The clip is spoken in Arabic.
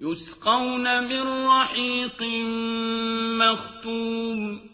يُسْقَوْنَ مِن رَّحِيقٍ مَّخْتُومٍ.